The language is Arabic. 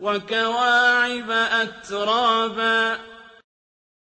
وَكَوَاعِبَ أَتْرَابًا